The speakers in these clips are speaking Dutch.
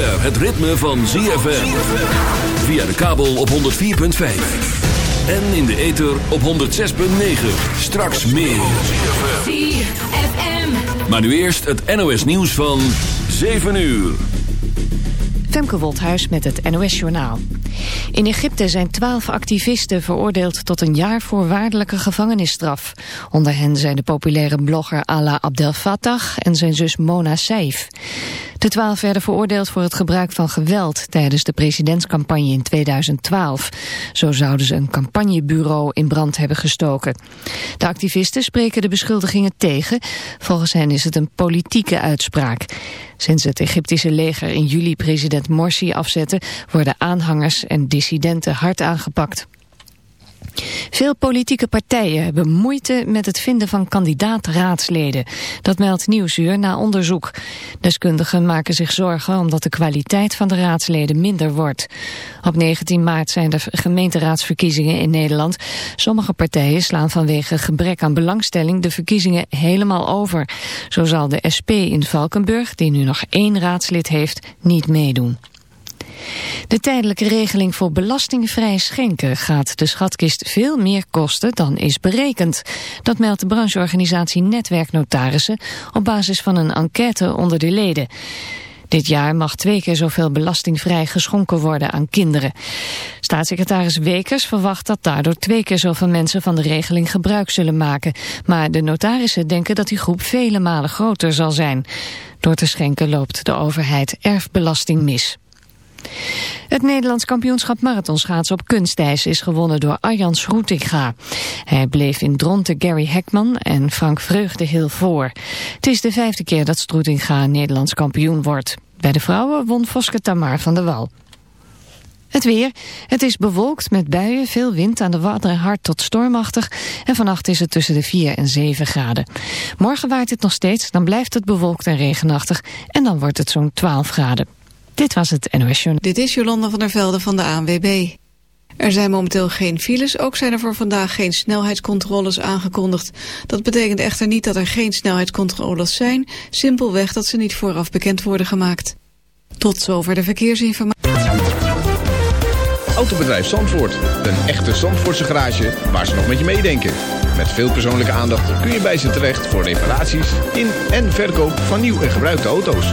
het ritme van ZFM. Via de kabel op 104.5. En in de ether op 106.9. Straks meer. ZFM. Maar nu eerst het NOS nieuws van 7 uur. Femke Wolthuis met het NOS Journaal. In Egypte zijn twaalf activisten veroordeeld tot een jaar voorwaardelijke gevangenisstraf. Onder hen zijn de populaire blogger Ala Abdel Fattah en zijn zus Mona Saif. De twaalf werden veroordeeld voor het gebruik van geweld tijdens de presidentscampagne in 2012. Zo zouden ze een campagnebureau in brand hebben gestoken. De activisten spreken de beschuldigingen tegen. Volgens hen is het een politieke uitspraak. Sinds het Egyptische leger in juli president Morsi afzette... worden aanhangers en dissidenten hard aangepakt. Veel politieke partijen hebben moeite met het vinden van kandidaat-raadsleden. Dat meldt Nieuwsuur na onderzoek. Deskundigen maken zich zorgen omdat de kwaliteit van de raadsleden minder wordt. Op 19 maart zijn er gemeenteraadsverkiezingen in Nederland. Sommige partijen slaan vanwege gebrek aan belangstelling de verkiezingen helemaal over. Zo zal de SP in Valkenburg, die nu nog één raadslid heeft, niet meedoen. De tijdelijke regeling voor belastingvrij schenken gaat de schatkist veel meer kosten dan is berekend. Dat meldt de brancheorganisatie Netwerknotarissen op basis van een enquête onder de leden. Dit jaar mag twee keer zoveel belastingvrij geschonken worden aan kinderen. Staatssecretaris Wekers verwacht dat daardoor twee keer zoveel mensen van de regeling gebruik zullen maken. Maar de notarissen denken dat die groep vele malen groter zal zijn. Door te schenken loopt de overheid erfbelasting mis. Het Nederlands kampioenschap marathonschaatsen op kunstijs is gewonnen door Arjan Schroetinga. Hij bleef in dronten Gary Hekman en Frank Vreugdehil voor. Het is de vijfde keer dat Schroetinga Nederlands kampioen wordt. Bij de vrouwen won Voske Tamar van der Wal. Het weer. Het is bewolkt met buien, veel wind aan de Wadden hard tot stormachtig. En vannacht is het tussen de 4 en 7 graden. Morgen waait het nog steeds, dan blijft het bewolkt en regenachtig. En dan wordt het zo'n 12 graden. Dit was het NOS Journal. Dit is Jolanda van der Velde van de ANWB. Er zijn momenteel geen files, ook zijn er voor vandaag geen snelheidscontroles aangekondigd. Dat betekent echter niet dat er geen snelheidscontroles zijn, simpelweg dat ze niet vooraf bekend worden gemaakt. Tot zover de verkeersinformatie. Autobedrijf Zandvoort, een echte Zandvoortse garage waar ze nog met je meedenken. Met veel persoonlijke aandacht kun je bij ze terecht voor reparaties in en verkoop van nieuw en gebruikte auto's.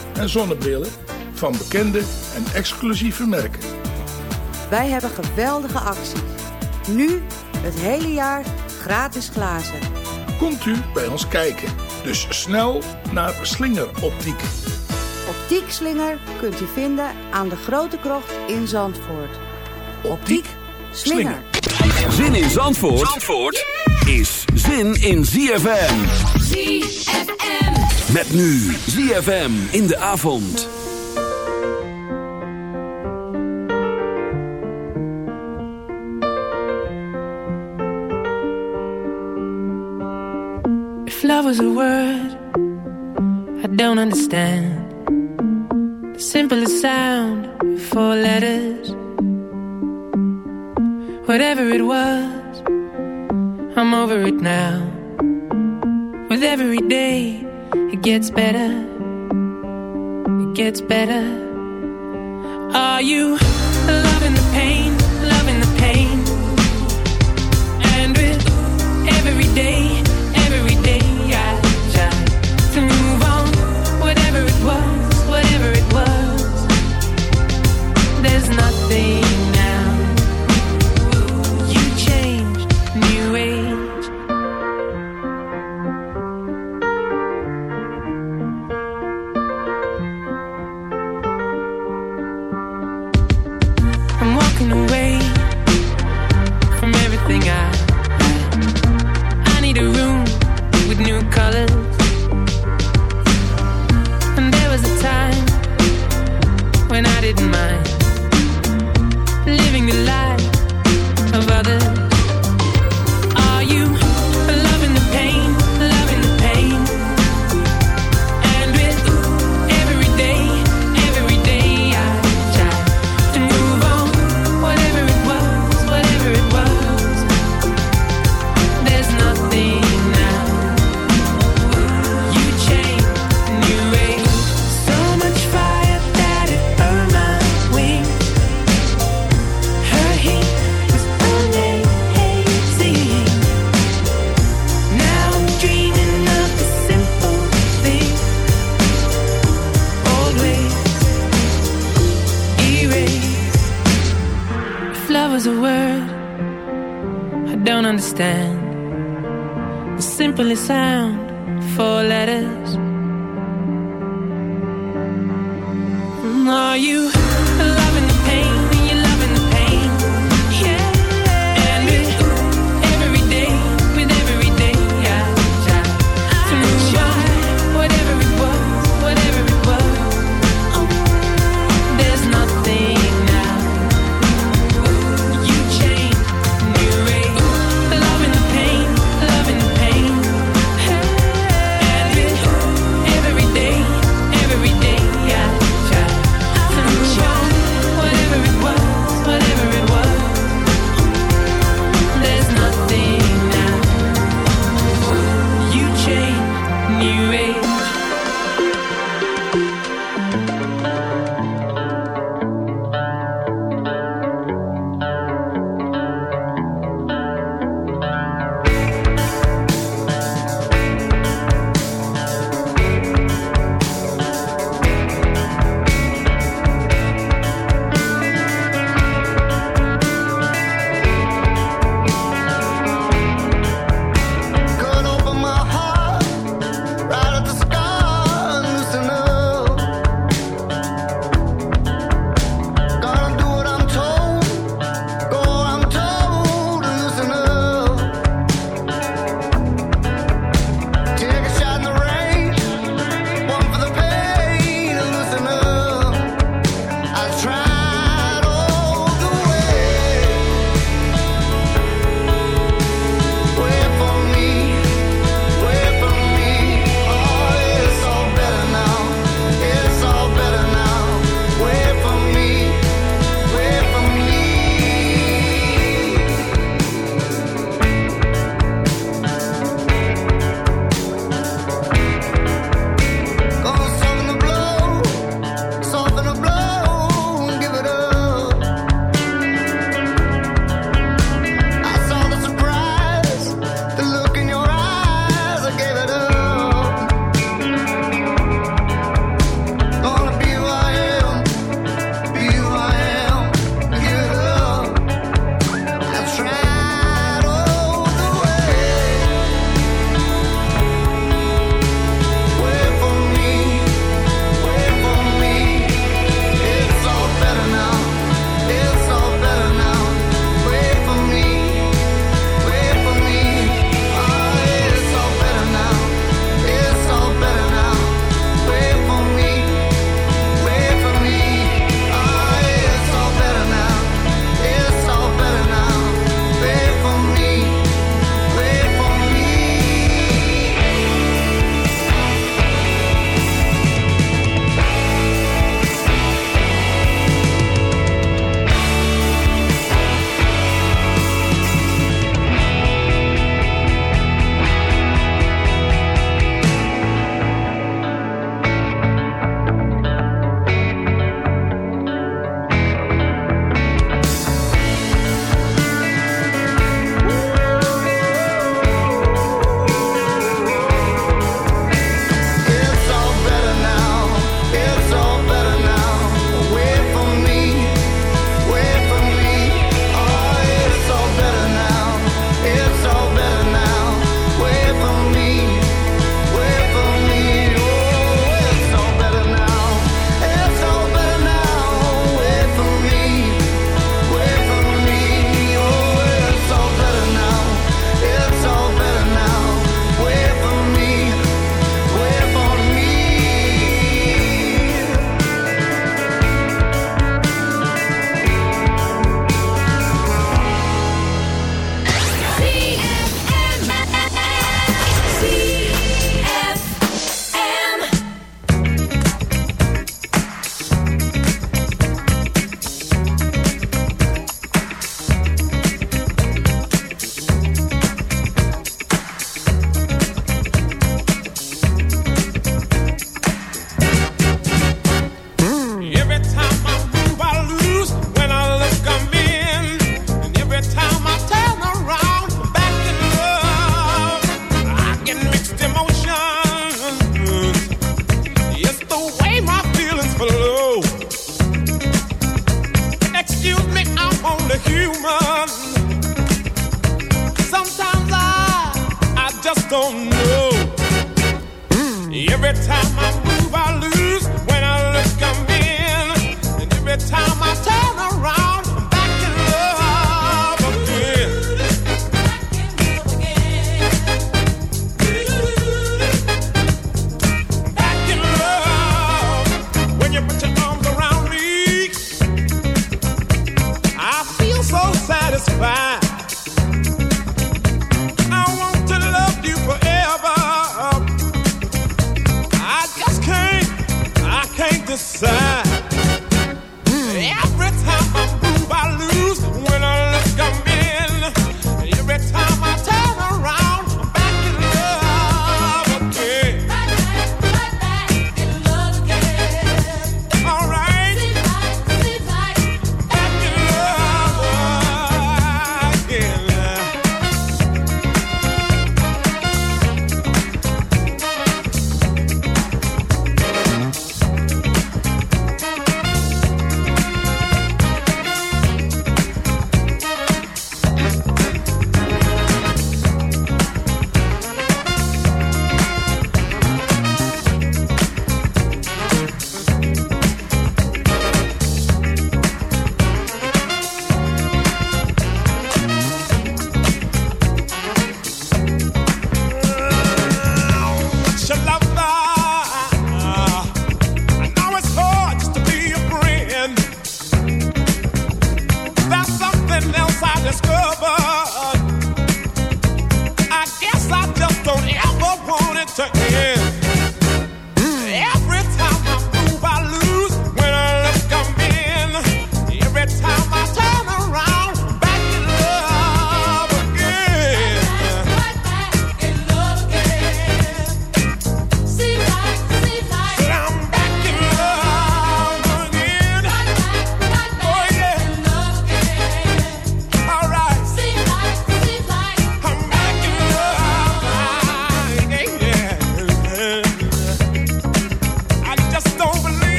en zonnebrillen van bekende en exclusieve merken. Wij hebben geweldige acties. Nu het hele jaar gratis glazen. Komt u bij ons kijken. Dus snel naar Slinger Optiek. Optiek Slinger kunt u vinden aan de Grote Krocht in Zandvoort. Optiek Slinger. Zin in Zandvoort, Zandvoort is zin in ZFM. ZFM. Met nu ZFM in de avond. If love was a word I don't understand. The simplest sound Four letters. Whatever it was I'm over it now. With every day It gets better. It gets better. Are you loving the pain Loving the pain? And with every day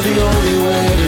the only way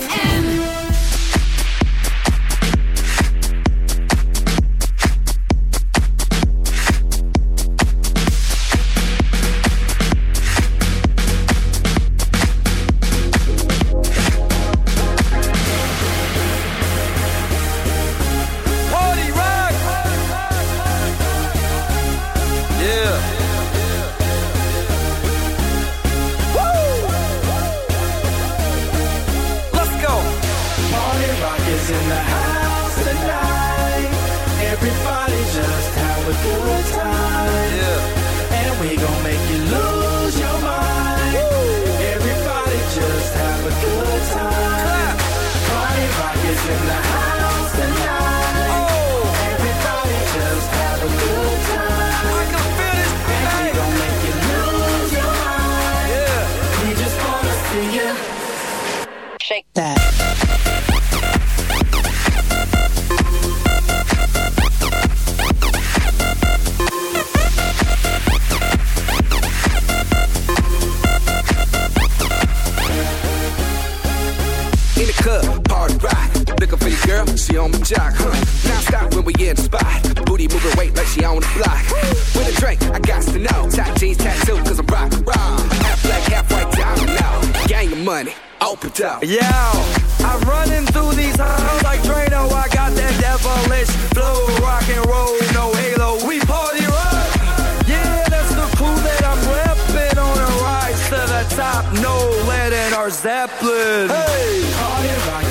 on the block. With a drink, I got to know. Top jeans tattoo, cause I'm rock, rock. Half black, half white, diamond now. Gang of money, open up. Yeah, I'm running through these halls like Drano. I got that devilish flow, rock and roll, no halo. We party rock. Yeah, that's the crew that I'm repping on a rise to the top. No lead in our Zeppelin. Hey, party rock.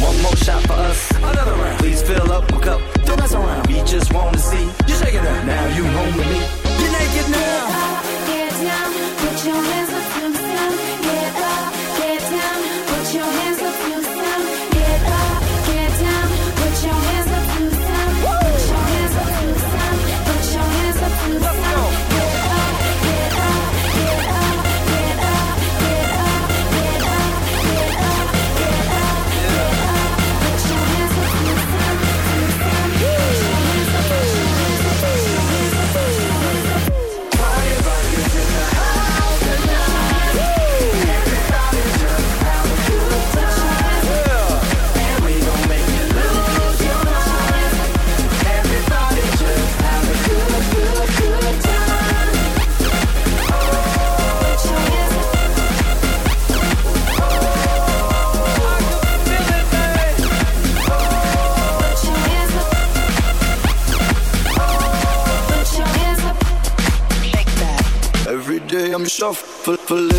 One more shot for us, another round. Please fill up my cup, don't mess around. We just want to see you shake it up. Now you home with me. You're naked now. Get down, put your hands full, full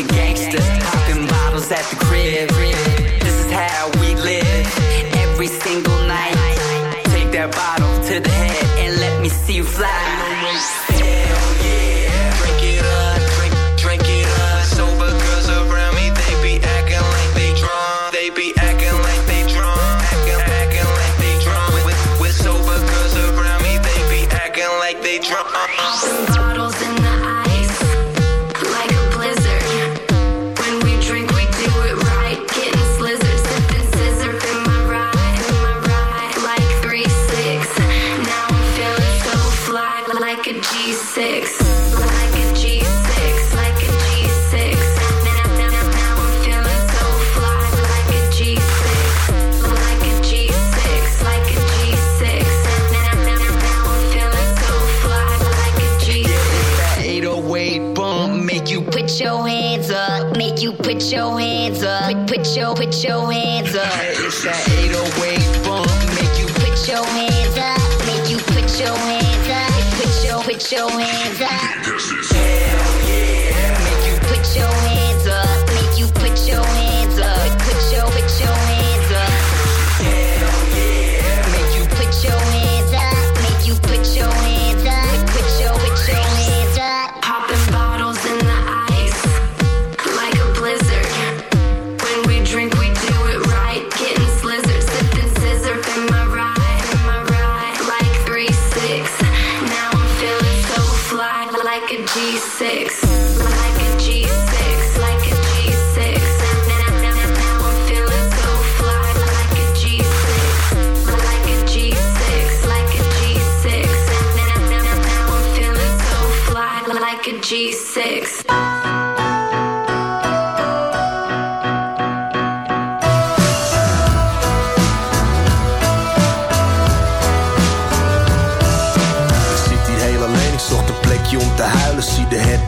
acting gangster, popping bottles at the crib. This is how we live every single night. Take that bottle to the head and let me see you fly.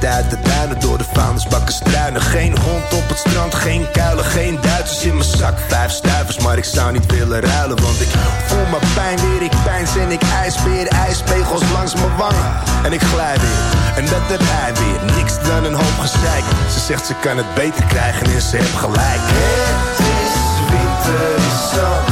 uit de duinen Door de vaanders bakken struinen. Geen hond op het strand, geen kuilen Geen Duitsers in mijn zak, vijf stuivers Maar ik zou niet willen ruilen Want ik voel mijn pijn weer, ik pijns En ik ijsbeer, ijspegels langs mijn wangen En ik glij weer, en dat de hij weer. Niks dan een hoop gezeik. Ze zegt ze kan het beter krijgen en ze heeft gelijk. Het is winter, is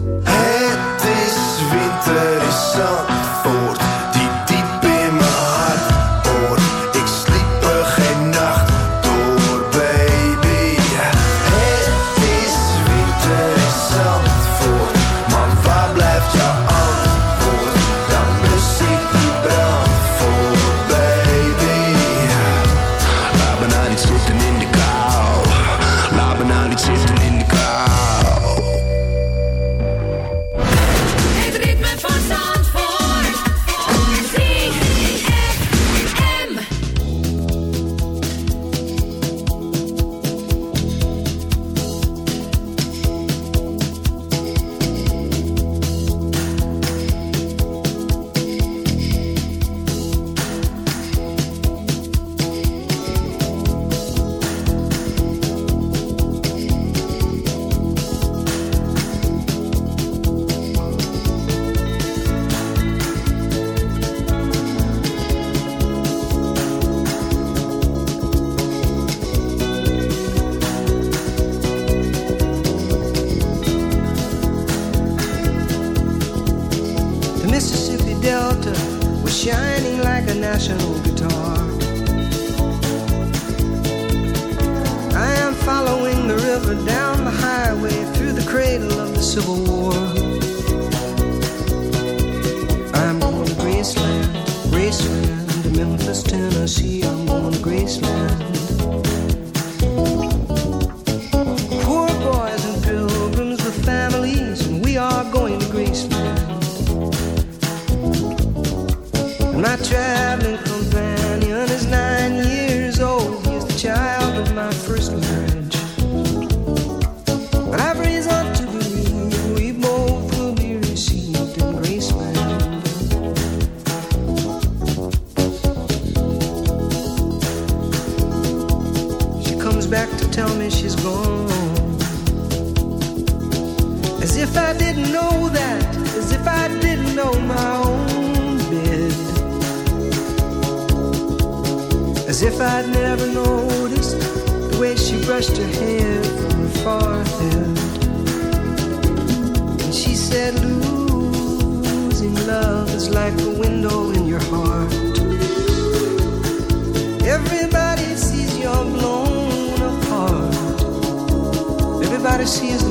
parecías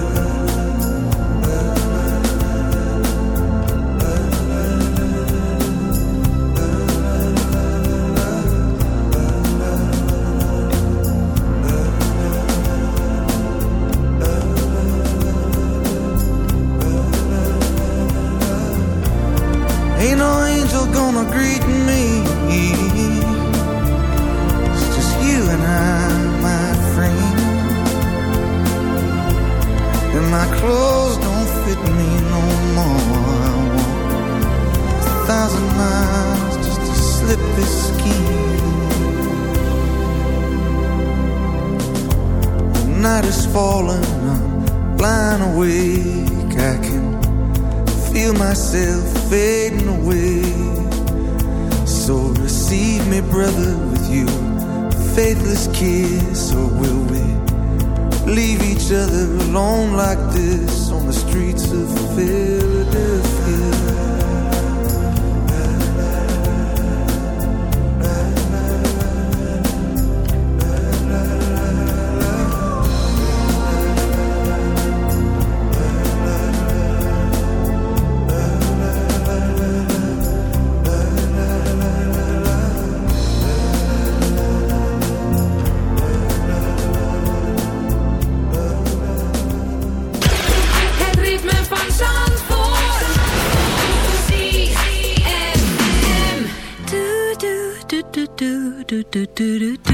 トゥル